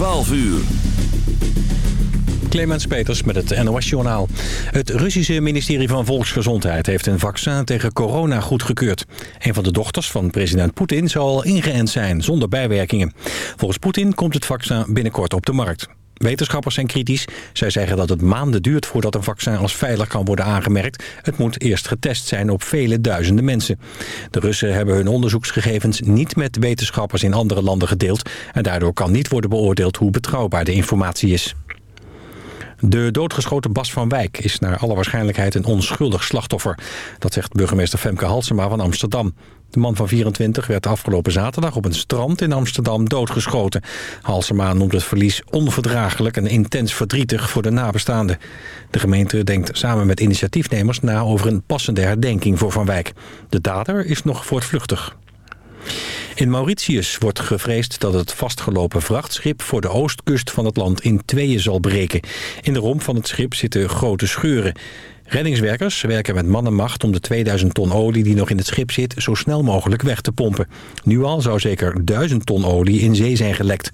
12 uur. Clemens Peters met het NOS-journaal. Het Russische ministerie van Volksgezondheid heeft een vaccin tegen corona goedgekeurd. Een van de dochters van president Poetin zal al ingeënt zijn, zonder bijwerkingen. Volgens Poetin komt het vaccin binnenkort op de markt. Wetenschappers zijn kritisch. Zij zeggen dat het maanden duurt voordat een vaccin als veilig kan worden aangemerkt. Het moet eerst getest zijn op vele duizenden mensen. De Russen hebben hun onderzoeksgegevens niet met wetenschappers in andere landen gedeeld. En daardoor kan niet worden beoordeeld hoe betrouwbaar de informatie is. De doodgeschoten Bas van Wijk is naar alle waarschijnlijkheid een onschuldig slachtoffer. Dat zegt burgemeester Femke Halsema van Amsterdam. De man van 24 werd afgelopen zaterdag op een strand in Amsterdam doodgeschoten. Halsema noemt het verlies onverdraaglijk en intens verdrietig voor de nabestaanden. De gemeente denkt samen met initiatiefnemers na over een passende herdenking voor Van Wijk. De dader is nog voortvluchtig. In Mauritius wordt gevreesd dat het vastgelopen vrachtschip voor de oostkust van het land in tweeën zal breken. In de romp van het schip zitten grote scheuren. Reddingswerkers werken met mannenmacht om de 2000 ton olie die nog in het schip zit zo snel mogelijk weg te pompen. Nu al zou zeker 1000 ton olie in zee zijn gelekt.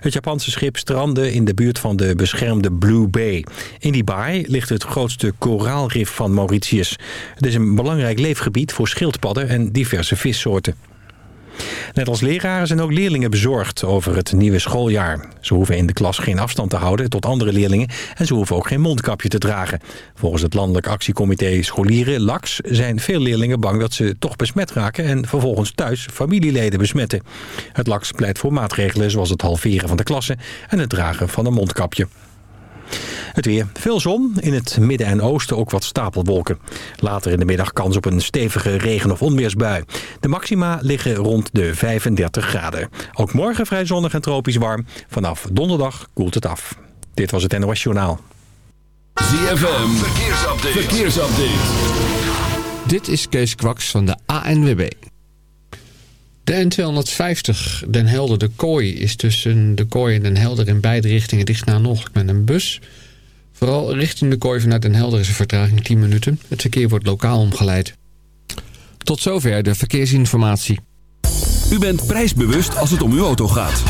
Het Japanse schip strandde in de buurt van de beschermde Blue Bay. In die baai ligt het grootste koraalrif van Mauritius. Het is een belangrijk leefgebied voor schildpadden en diverse vissoorten. Net als leraren zijn ook leerlingen bezorgd over het nieuwe schooljaar. Ze hoeven in de klas geen afstand te houden tot andere leerlingen... en ze hoeven ook geen mondkapje te dragen. Volgens het Landelijk Actiecomité Scholieren, LAX... zijn veel leerlingen bang dat ze toch besmet raken... en vervolgens thuis familieleden besmetten. Het LAX pleit voor maatregelen zoals het halveren van de klassen... en het dragen van een mondkapje. Het weer. Veel zon. In het midden en oosten ook wat stapelwolken. Later in de middag kans op een stevige regen- of onweersbui. De maxima liggen rond de 35 graden. Ook morgen vrij zonnig en tropisch warm. Vanaf donderdag koelt het af. Dit was het NOS Journaal. ZFM. Verkeersupdate. Verkeersupdate. Dit is Kees Kwaks van de ANWB. De N250 Den Helder de Kooi is tussen de Kooi en Den Helder in beide richtingen dicht na nog met een bus. Vooral richting de Kooi vanuit Den Helder is een vertraging 10 minuten. Het verkeer wordt lokaal omgeleid. Tot zover de verkeersinformatie. U bent prijsbewust als het om uw auto gaat.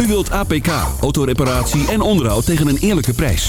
U wilt APK, autoreparatie en onderhoud tegen een eerlijke prijs.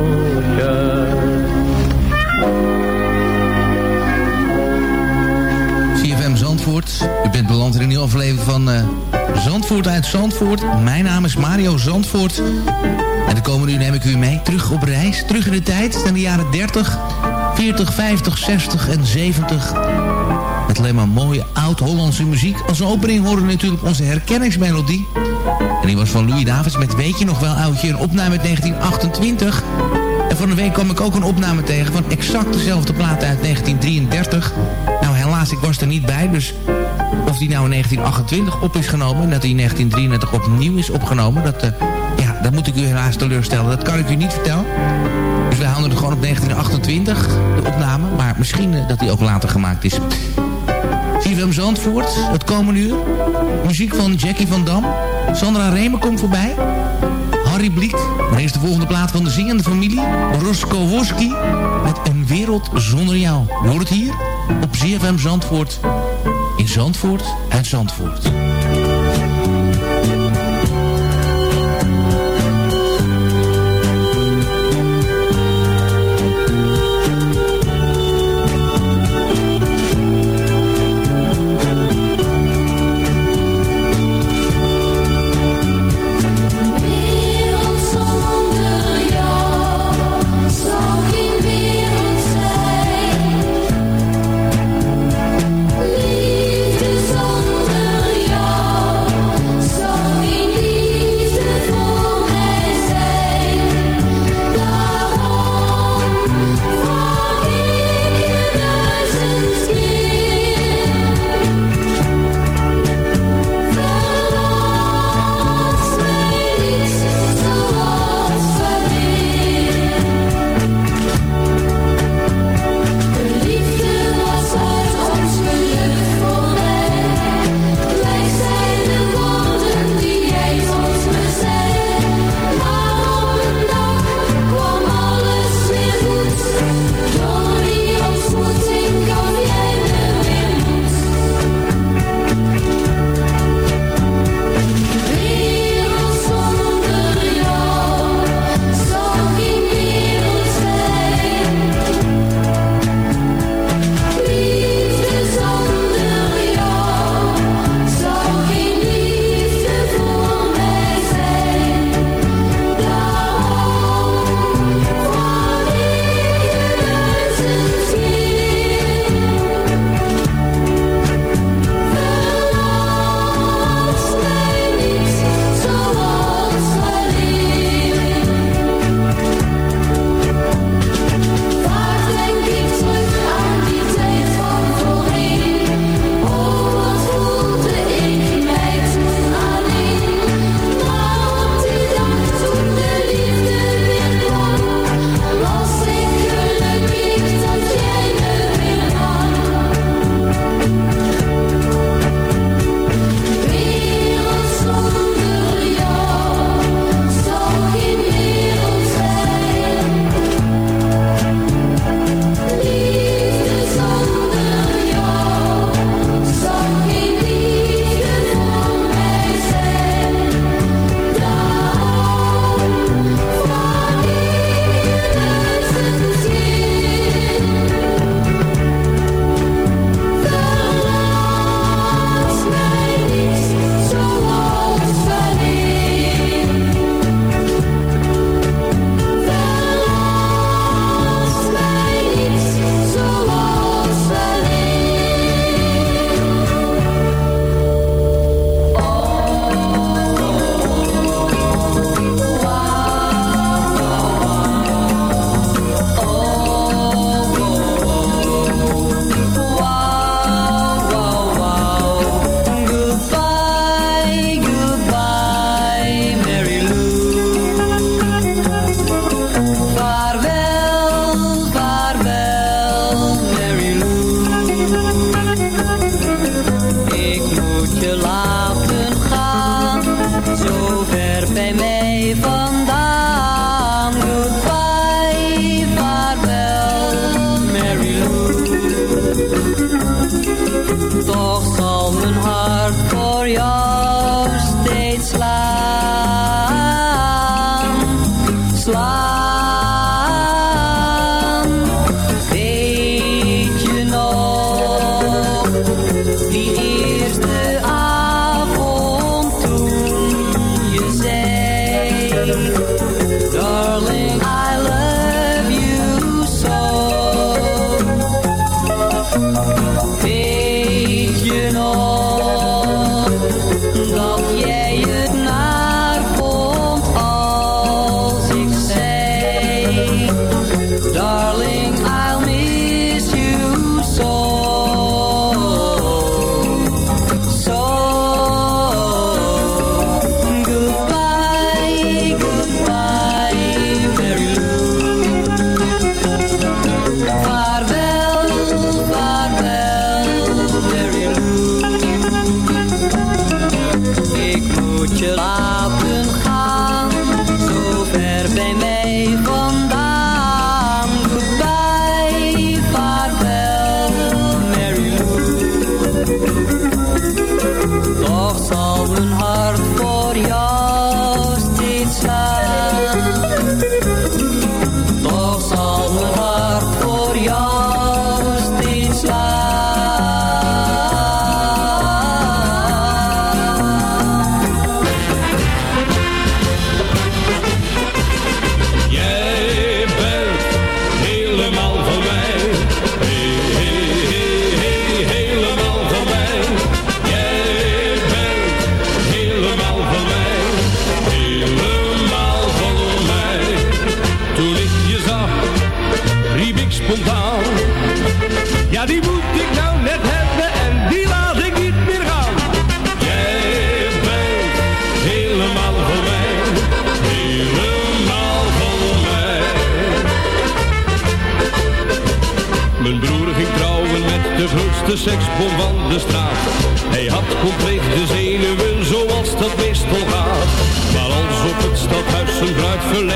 Bent beland in een nieuwe aflevering van eh, Zandvoort uit Zandvoort. Mijn naam is Mario Zandvoort. En de komende uur neem ik u mee terug op reis. Terug in de tijd, in de jaren 30, 40, 50, 60 en 70. Met alleen maar mooie oud-Hollandse muziek. Als opening horen we natuurlijk onze herkenningsmelodie. En die was van Louis Davids met Weet je nog wel oudje? Een opname uit 1928. En van de week kwam ik ook een opname tegen van exact dezelfde plaat uit 1933. Nou, ik was er niet bij, dus of die nou in 1928 op is genomen... en dat die in 1933 opnieuw is opgenomen... dat, eh, ja, dat moet ik u helaas teleurstellen. Dat kan ik u niet vertellen. Dus wij houden er gewoon op 1928, de opname. Maar misschien eh, dat die ook later gemaakt is. CFM Zandvoort, het komende uur. Muziek van Jackie van Dam. Sandra Remer komt voorbij. Harry Bliek. Maar eerst de volgende plaat van de zingende familie. Roscoe Woski met Een Wereld Zonder Jou. Je hoort het hier op ZFM Zandvoort. In Zandvoort en Zandvoort.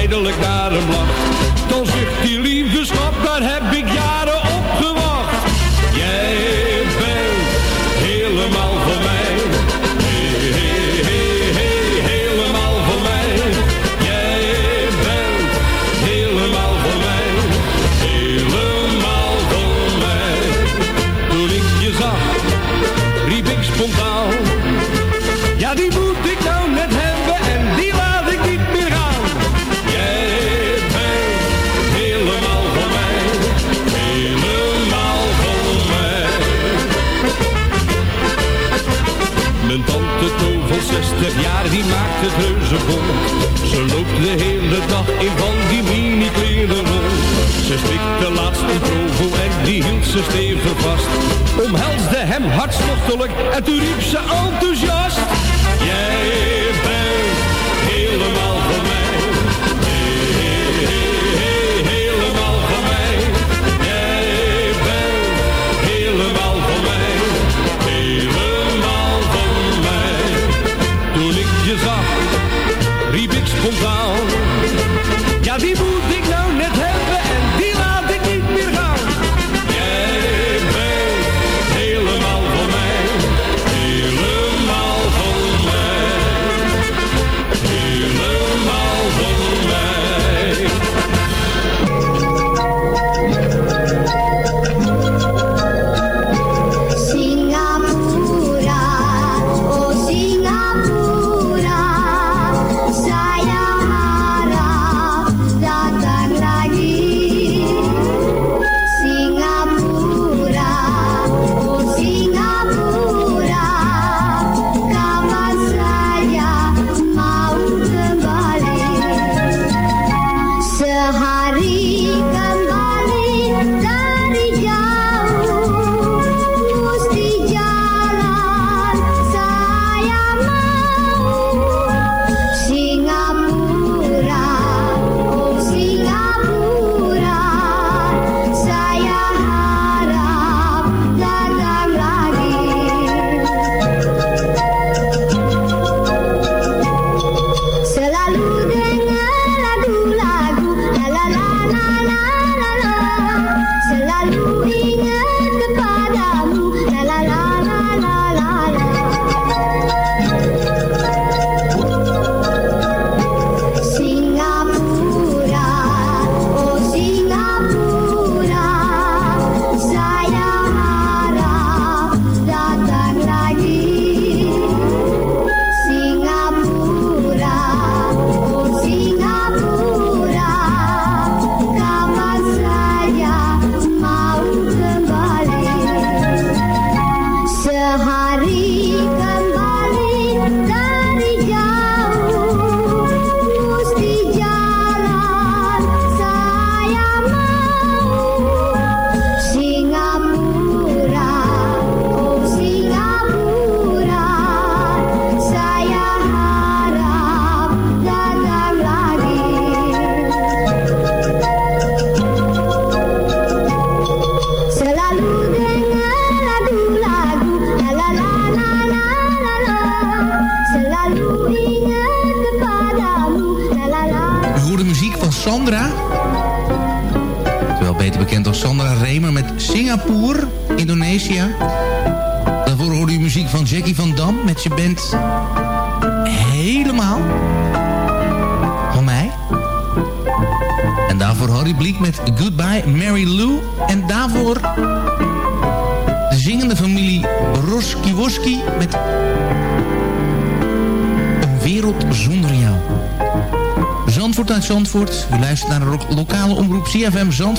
eindelijk naar hem lacht. Een tante Toon van 60 jaar, die maakt het reuze vol. Ze loopt de hele dag in van die mini-kleren. Ze stikt de laatste provo en die hield ze stevig vast. Omhelsde hem hartstochtelijk en toen riep ze enthousiast. Jij bent helemaal down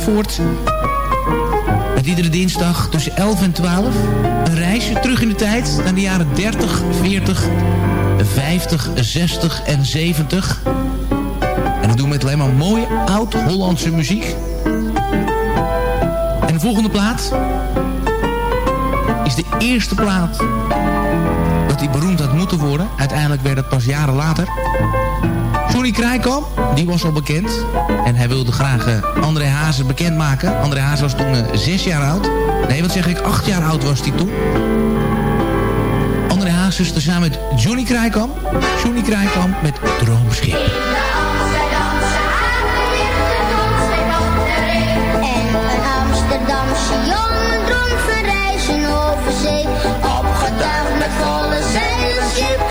Zandvoort. Met iedere dinsdag tussen 11 en 12. Een reisje terug in de tijd naar de jaren 30, 40, 50, 60 en 70. En dat doen we met alleen maar mooie oud-Hollandse muziek. En de volgende plaat is de eerste plaat dat hij beroemd had moeten worden. Uiteindelijk werd het pas jaren later. Johnny Krijkamp, die was al bekend. En hij wilde graag eh, André Hazes bekendmaken. André Hazes was toen eh, zes jaar oud. Nee, wat zeg ik, acht jaar oud was hij toen. André Hazes tezamen met Johnny Krijkamp. Johnny Krijkamp met Droomschip. Jongen droom van over zee. Met volle zeilen,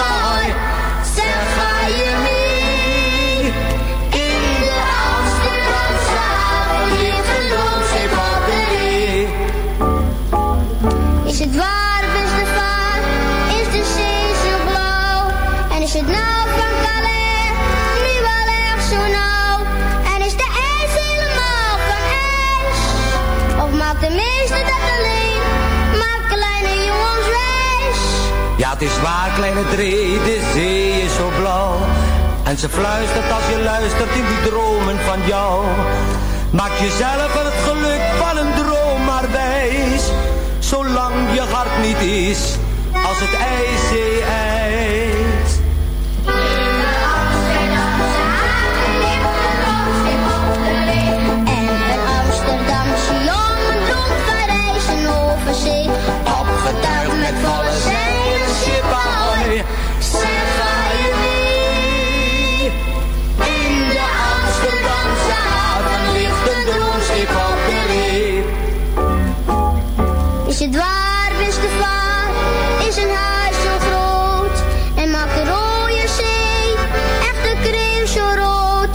het is waar, kleine dree, de zee is zo blauw. En ze fluistert als je luistert in die dromen van jou. Maak jezelf het geluk van een droom maar wijs. Zolang je hart niet is als het ijszee-ijs. Is het waar, beste vaar? Is een huis zo groot? En maakt de rode zee echt de kreeuw zo rood?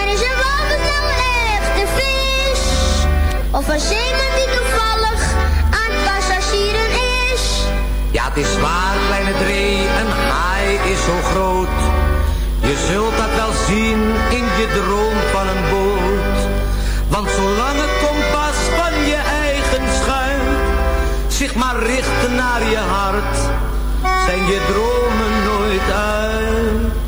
En is een walvis nou een echte vis? Of een zeeman die toevallig aan passagieren is? Ja, het is waar, kleine dree, een haai is zo groot. Je zult dat wel zien in je droom van een boot. Want zolang het kompas zich maar richt naar je hart, zijn je dromen nooit uit.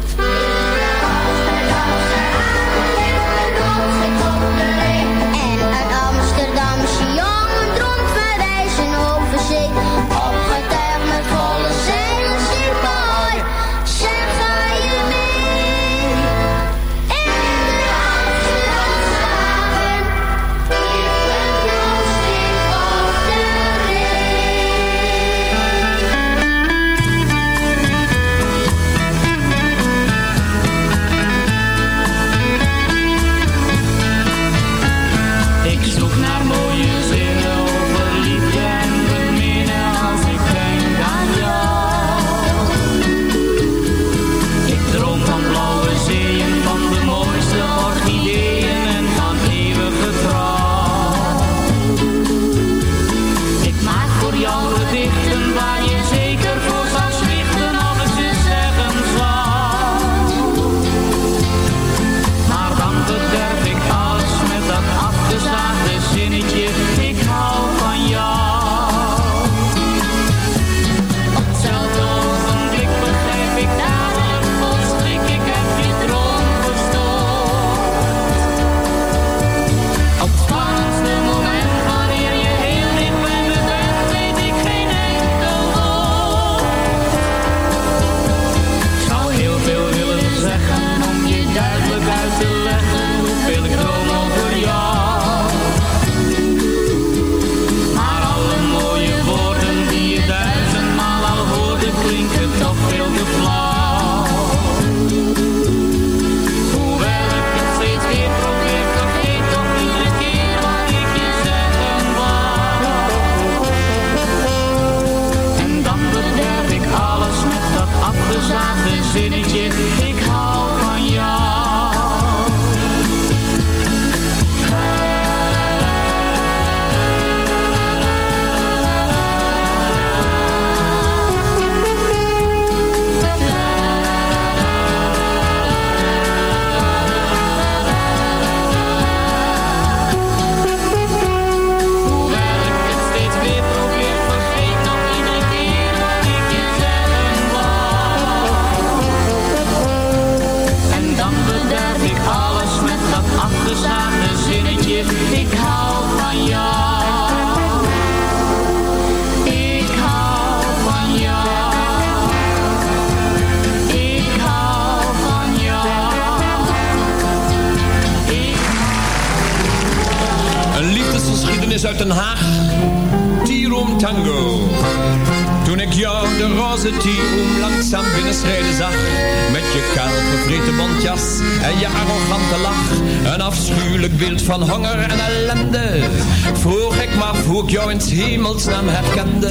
Afschuwelijk beeld van honger en ellende. Vroeg ik me af hoe ik jou in hemelsnaam herkende.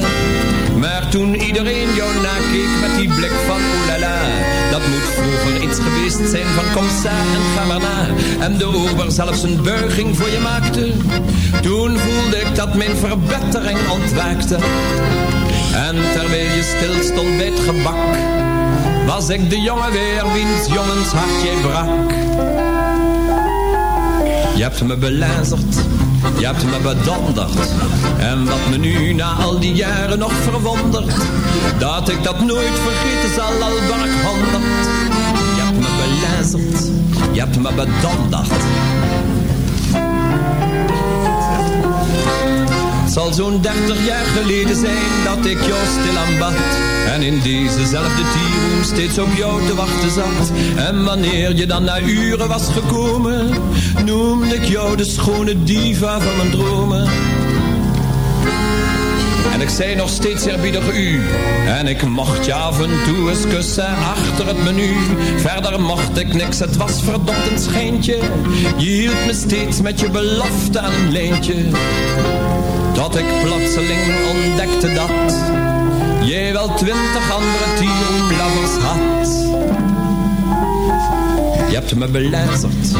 Maar toen iedereen jou nakeek met die blik van oelala. Dat moet vroeger iets geweest zijn van kom sa en ga. En de ober zelfs een buiging voor je maakte. Toen voelde ik dat mijn verbetering ontwaakte. En terwijl je stil stond bij het gebak, was ik de jongen weer wiens jongens hart jij brak. Je hebt me belazerd, je hebt me bedonderd. En wat me nu na al die jaren nog verwondert, dat ik dat nooit vergeten zal, al ben ik. Je hebt me belazerd, je hebt me bedonderd. Het zal zo'n dertig jaar geleden zijn dat ik jou stil aanbad. En in dezezelfde tierroom steeds op jou te wachten zat. En wanneer je dan na uren was gekomen, noemde ik jou de schone diva van mijn dromen. En ik zei nog steeds eerbiedig u. En ik mocht je af en toe eens kussen achter het menu. Verder mocht ik niks, het was verdomd een schijntje. Je hield me steeds met je belofte aan een leentje. Tot ik plotseling ontdekte dat jij wel twintig andere tierlovers had. Je hebt me belazerd,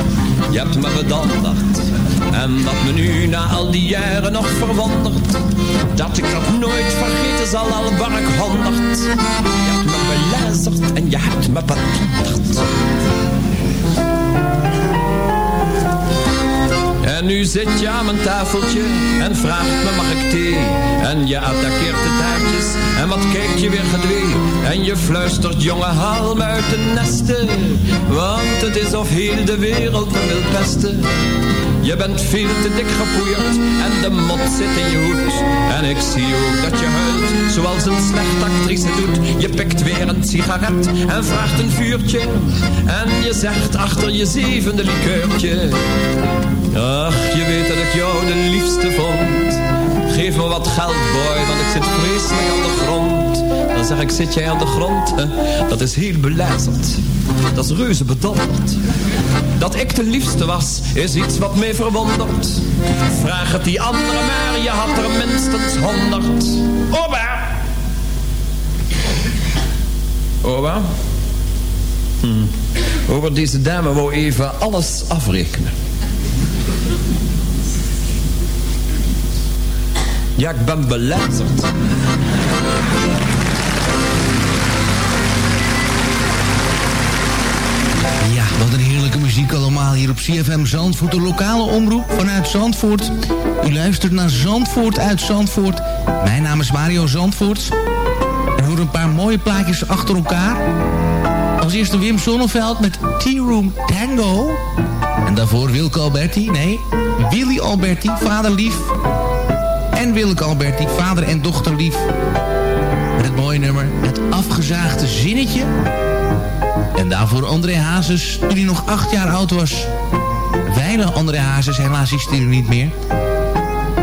je hebt me bedonderd. En wat me nu na al die jaren nog verwondert, dat ik dat nooit vergeten zal, al ben ik honderd. Je hebt me belazerd en je hebt me bedonderd. En nu zit je aan mijn tafeltje en vraagt me mag ik thee En je attaqueert de taartjes en wat kijkt je weer gedwee En je fluistert jongen haal uit de nesten Want het is of heel de wereld me wil pesten je bent veel te dik gepoeierd en de mot zit in je hoed. En ik zie ook dat je huilt, zoals een slechte actrice doet. Je pikt weer een sigaret en vraagt een vuurtje. En je zegt achter je zevende likeurtje. Ach, je weet dat ik jou de liefste vond. Geef me wat geld, boy, want ik zit vreselijk aan de grond. Dan zeg ik, zit jij aan de grond? Dat is heel belazerd. Dat is reuze bedonderd. Dat ik de liefste was, is iets wat mij verwondert. Vraag het die andere maar, je had er minstens honderd. Oba! Oba? Hm. Over deze dame wou even alles afrekenen. Ja, ik ben belazerd. Ja, wat een heerlijke muziek allemaal hier op CFM Zandvoort, de lokale omroep vanuit Zandvoort. U luistert naar Zandvoort uit Zandvoort. Mijn naam is Mario Zandvoort. En hoor een paar mooie plaatjes achter elkaar. Als eerste Wim Sonneveld met Tea Room Tango. En daarvoor Wilke Alberti, nee, Willy Alberti, vader lief. En Wilke Alberti, vader en dochter lief. Met het mooie nummer, het afgezaagde zinnetje. En daarvoor André Hazes, toen hij nog acht jaar oud was. Weile André Hazes, helaas is hij er niet meer.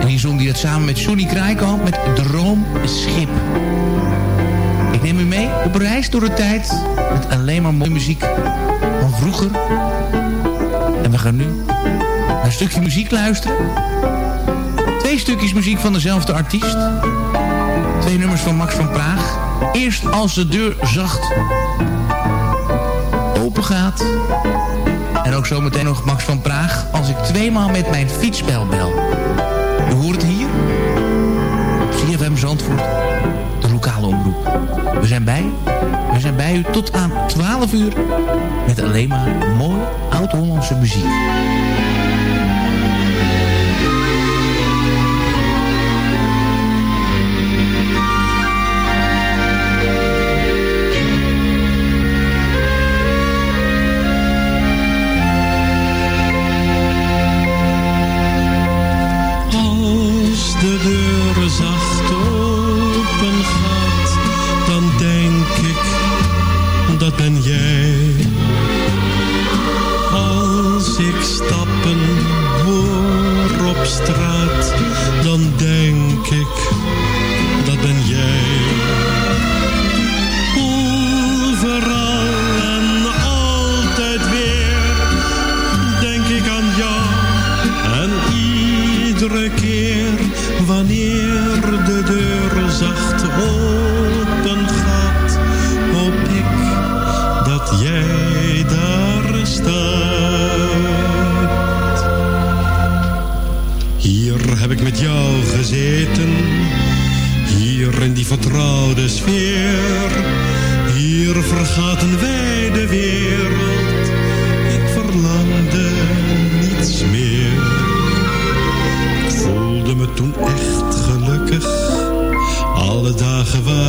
En hier zong hij het samen met Johnny Kraaikamp met Droom Schip. Ik neem u mee op reis door de tijd met alleen maar mooie muziek van vroeger. En we gaan nu naar een stukje muziek luisteren. Twee stukjes muziek van dezelfde artiest. Twee nummers van Max van Praag. Eerst als de deur zacht open gaat. En ook zometeen nog Max van Praag. Als ik tweemaal met mijn fietsbel bel. U hoort het hier. CFM Zandvoort. De lokale omroep. We zijn bij. We zijn bij u tot aan 12 uur. Met alleen maar mooi oud-Hollandse muziek.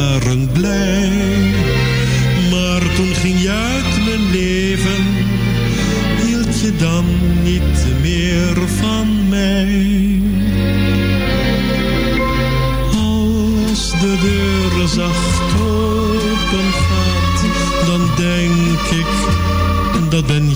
Waren blij. Maar toen ging je uit mijn leven, hield je dan niet meer van mij. Als de deur zacht open gaat, dan denk ik, dat ben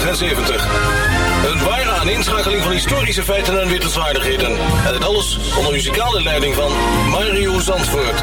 60 en 70. Een ware aaninschakeling van historische feiten en wittelswaardigheden. En alles onder muzikale leiding van Mario Zandvoort.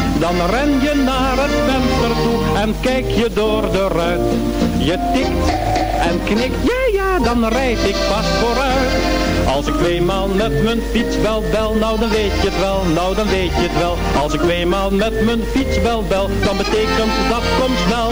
Dan ren je naar het venster toe en kijk je door de ruit. Je tikt en knikt, ja ja, dan rijd ik vast vooruit. Als ik tweemaal met mijn fiets bel bel, nou dan weet je het wel, nou dan weet je het wel. Als ik tweemaal met mijn fiets bel bel, dan betekent dat kom snel.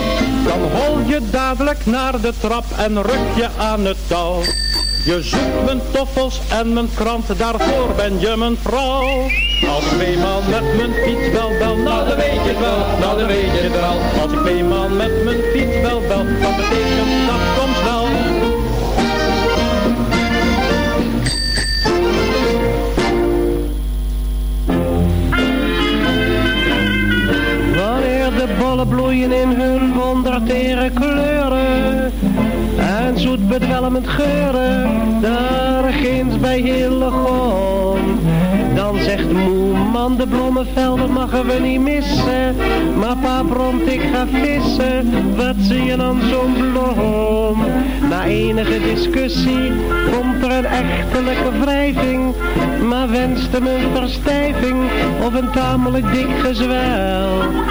Dan hol je dadelijk naar de trap en ruk je aan het touw. Je zoekt mijn toffels en mijn krant, daarvoor ben je mijn vrouw. Als ik tweemaal met mijn fiets bel bel, nou dan weet je het wel, nou dan weet je het wel. Als ik tweemaal met mijn fiets bel bel, dat betekent dat komt snel. Wanneer de bollen bloeien in hun wondertere kleuren en zoet bedwelmend geuren, daar ginds bij Hillegom. Dan zegt moe man, de bloemenvelden mogen we niet missen. Maar pa bromt, ik ga vissen, wat zie je dan zo'n bloem? Na enige discussie komt er een echtelijke wrijving. Maar wenst hem een verstijving of een tamelijk dik gezwel.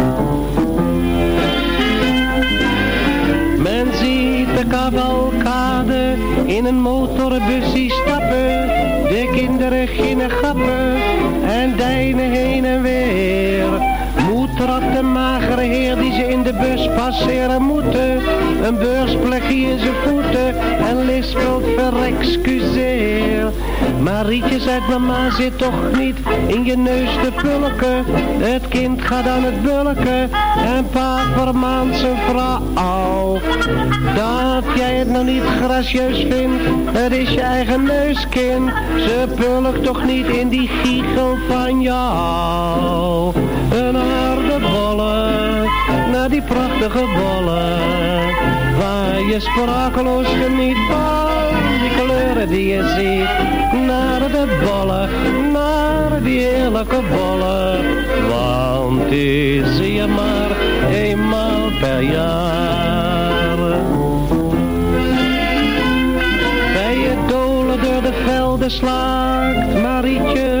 Cavalcade in een motorbusje stappen. De kinderen ginnen gappen en deinen heen en weer. Trapt de magere heer die ze in de bus passeren moeten. Een beursplekje in zijn voeten en lispelt verexcuseer. Marietje zegt mama zit toch niet in je neus te pulken. Het kind gaat aan het bulken en pa vermaant zijn vrouw. Dat jij het nou niet gracieus vindt, het is je eigen neuskind. Ze pulkt toch niet in die giegel van jou. Een aardebollen, naar die prachtige bollen. Waar je sprakeloos geniet van die je ziet. Naar de bollen, naar die heerlijke bollen. Want die zie je maar eenmaal per jaar. Bij het dolen door de velden slaakt Marietje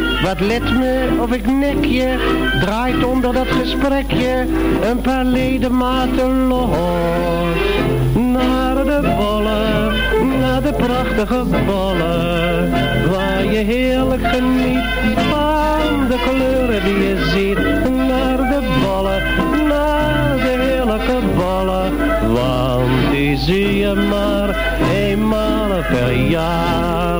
wat let me of ik nek je. Draait onder dat gesprekje een paar ledematen los. Naar de bollen, naar de prachtige bollen. Waar je heerlijk geniet van de kleuren die je ziet. Naar de bollen, naar de heerlijke bollen. Want die zie je maar eenmaal per jaar.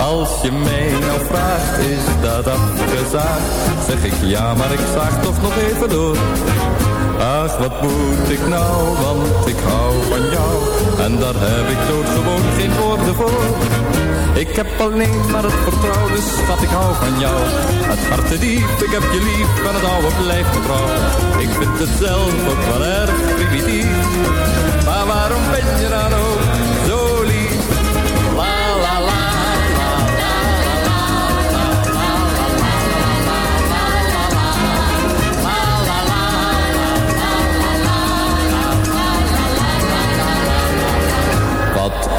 Als je mij nou vraagt, is dat afgezaagd? Zeg ik ja, maar ik zaag toch nog even door. Ach, wat moet ik nou, want ik hou van jou. En daar heb ik gewoon geen woorden voor. Ik heb alleen maar het vertrouwen, dus schat, ik hou van jou. Het harte diep, ik heb je lief, en het oude blijft trouw. Ik vind het zelf ook wel erg primitief. Maar waarom ben je dan ook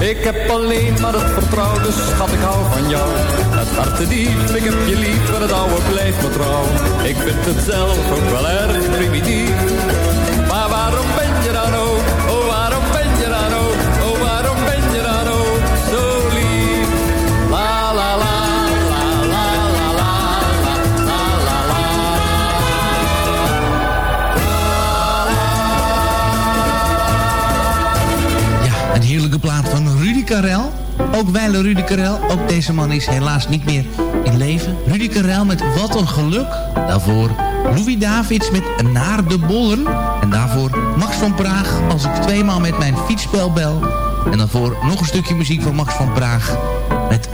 Ik heb alleen maar het vertrouwen, dus schat, ik hou van jou. Het harte diep, ik heb je lief en het oude blijft me trouw. Ik vind het zelf ook wel erg primitief. Karel. Ook wijle Rudy Karel. Ook deze man is helaas niet meer in leven. Rudy Karel met Wat een geluk. Daarvoor Louis Davids met Naar de Bollen. En daarvoor Max van Praag als ik tweemaal met mijn fietsspel bel. En daarvoor nog een stukje muziek van Max van Praag met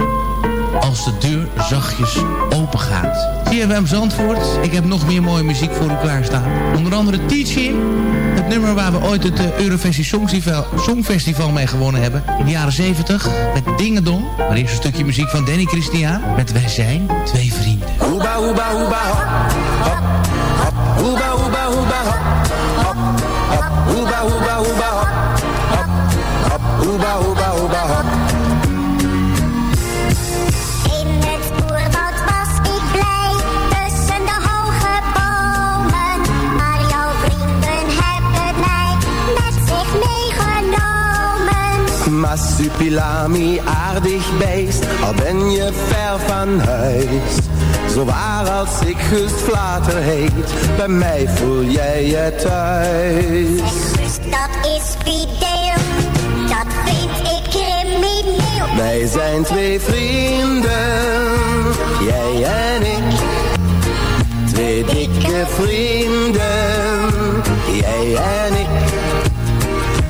Als de deur zachtjes open gaat. CFM Zandvoort. Ik heb nog meer mooie muziek voor u klaarstaan. Onder andere Teaching. Het nummer waar we ooit het eh, Eurovisie Songfestival, Songfestival mee gewonnen hebben. In de jaren 70 met Dingedong. Maar eerst een stukje muziek van Danny Christian. Met Wij zijn twee vrienden. Hop, hop, hop. Massupilami, aardig beest, al ben je ver van huis. Zo waar als ik Gust Vlater heet, bij mij voel jij je thuis. Dat is fideel, dat vind ik crimineel. Wij zijn twee vrienden, jij en ik. Twee dikke vrienden, jij en ik.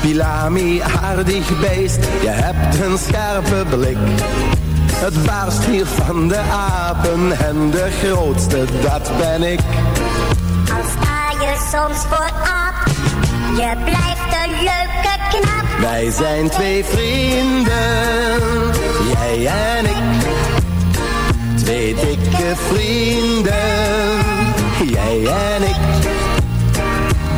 Pilami, aardig beest, je hebt een scherpe blik. Het baarst hier van de apen en de grootste, dat ben ik. Al sta je soms voor je blijft een leuke knap. Wij zijn twee vrienden, jij en ik. Twee dikke vrienden, jij en ik.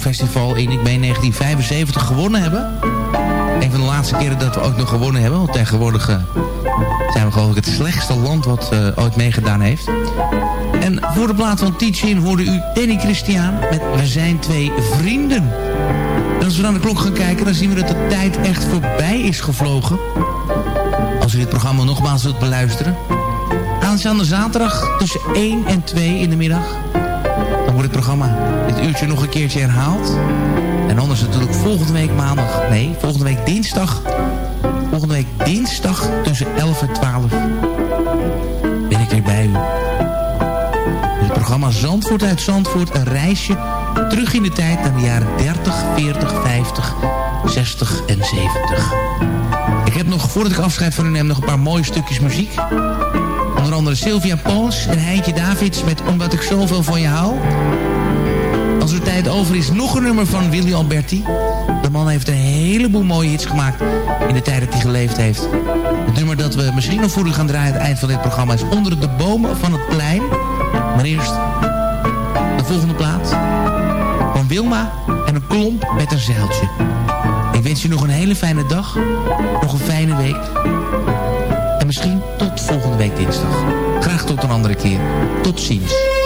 Songfestival in, ik ben 1975 gewonnen hebben. Een van de laatste keren dat we ook nog gewonnen hebben. Want tegenwoordig eh, zijn we geloof ik het slechtste land wat eh, ooit meegedaan heeft. En voor de plaat van Teach In hoorde u Danny Christian met We zijn twee vrienden. En als we naar de klok gaan kijken, dan zien we dat de tijd echt voorbij is gevlogen. Als u dit programma nogmaals wilt beluisteren. Aanstaande zaterdag tussen 1 en 2 in de middag. Dan wordt het programma dit uurtje nog een keertje herhaald. En anders natuurlijk volgende week maandag. Nee, volgende week dinsdag. Volgende week dinsdag tussen 11 en 12. Ben ik weer bij u. Het programma Zandvoort uit Zandvoort. Een reisje terug in de tijd naar de jaren 30, 40, 50, 60 en 70. Ik heb nog, voordat ik afscheid van u neem, nog een paar mooie stukjes muziek. Onder andere Sylvia Poons en Heintje Davids met Omdat ik zoveel van je hou. Als er tijd over is, nog een nummer van Willy Alberti. De man heeft een heleboel mooie hits gemaakt in de tijd dat hij geleefd heeft. Het nummer dat we misschien nog voor u gaan draaien aan het eind van dit programma is Onder de bomen van het plein. Maar eerst de volgende plaat van Wilma en een klomp met een zeiltje. Ik wens u nog een hele fijne dag, nog een fijne week. En misschien tot volgende week dinsdag. Graag tot een andere keer. Tot ziens.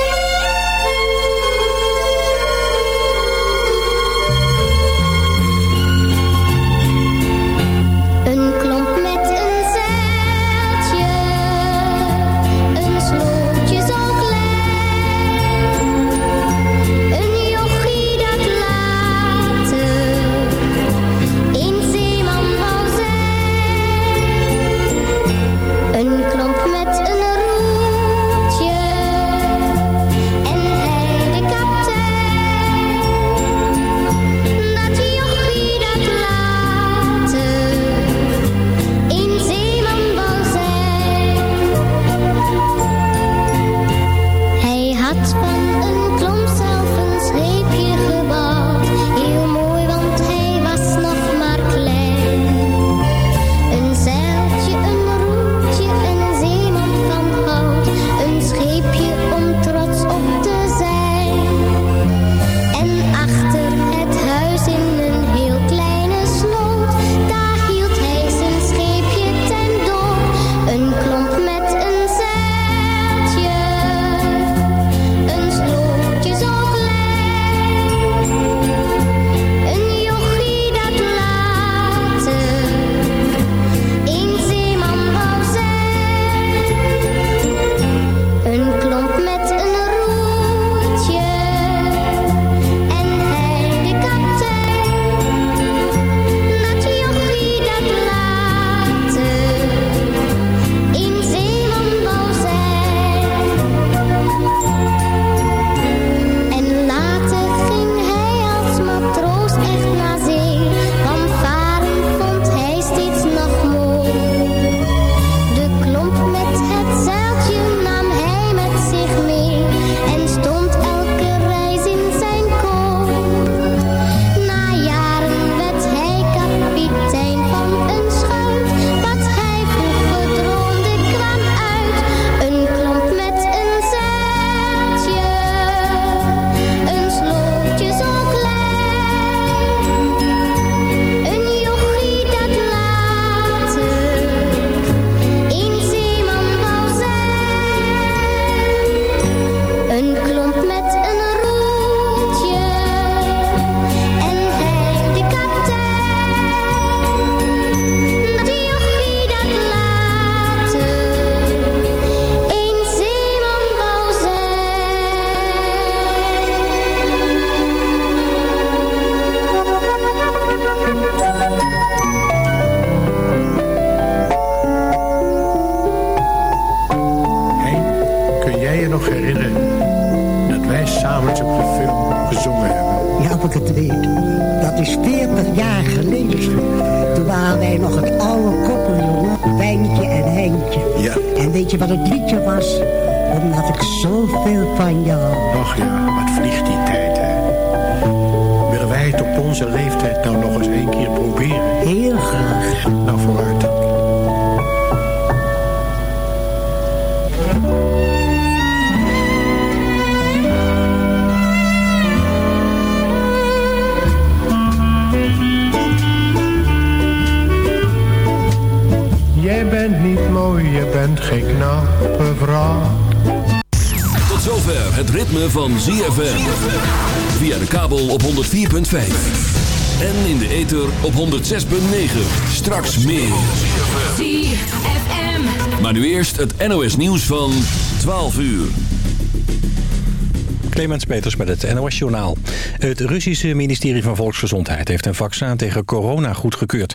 Wat het liedje was? Omdat ik zoveel van je hou. Och ja, wat vliegt die tijd, hè? Willen wij het op onze leeftijd nou nog eens één keer proberen? Heel graag. Nou, vooruit dan. Geen knappe vrouw. Tot zover het ritme van ZFM. Via de kabel op 104.5. En in de ether op 106.9. Straks meer. ZFM. Maar nu eerst het NOS nieuws van 12 uur. Clemens Peters met het NOS Journaal. Het Russische ministerie van Volksgezondheid heeft een vaccin tegen corona goedgekeurd.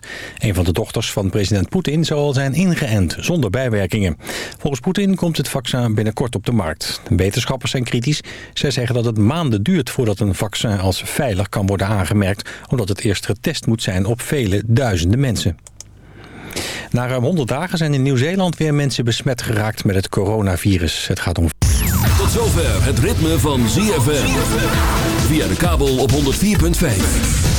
Een van de dochters van president Poetin zou al zijn ingeënt, zonder bijwerkingen. Volgens Poetin komt het vaccin binnenkort op de markt. Wetenschappers zijn kritisch. Zij zeggen dat het maanden duurt voordat een vaccin als veilig kan worden aangemerkt... omdat het eerst getest moet zijn op vele duizenden mensen. Na ruim 100 dagen zijn in Nieuw-Zeeland weer mensen besmet geraakt met het coronavirus. Het gaat om Tot zover het ritme van ZFM. Via de kabel op 104.5.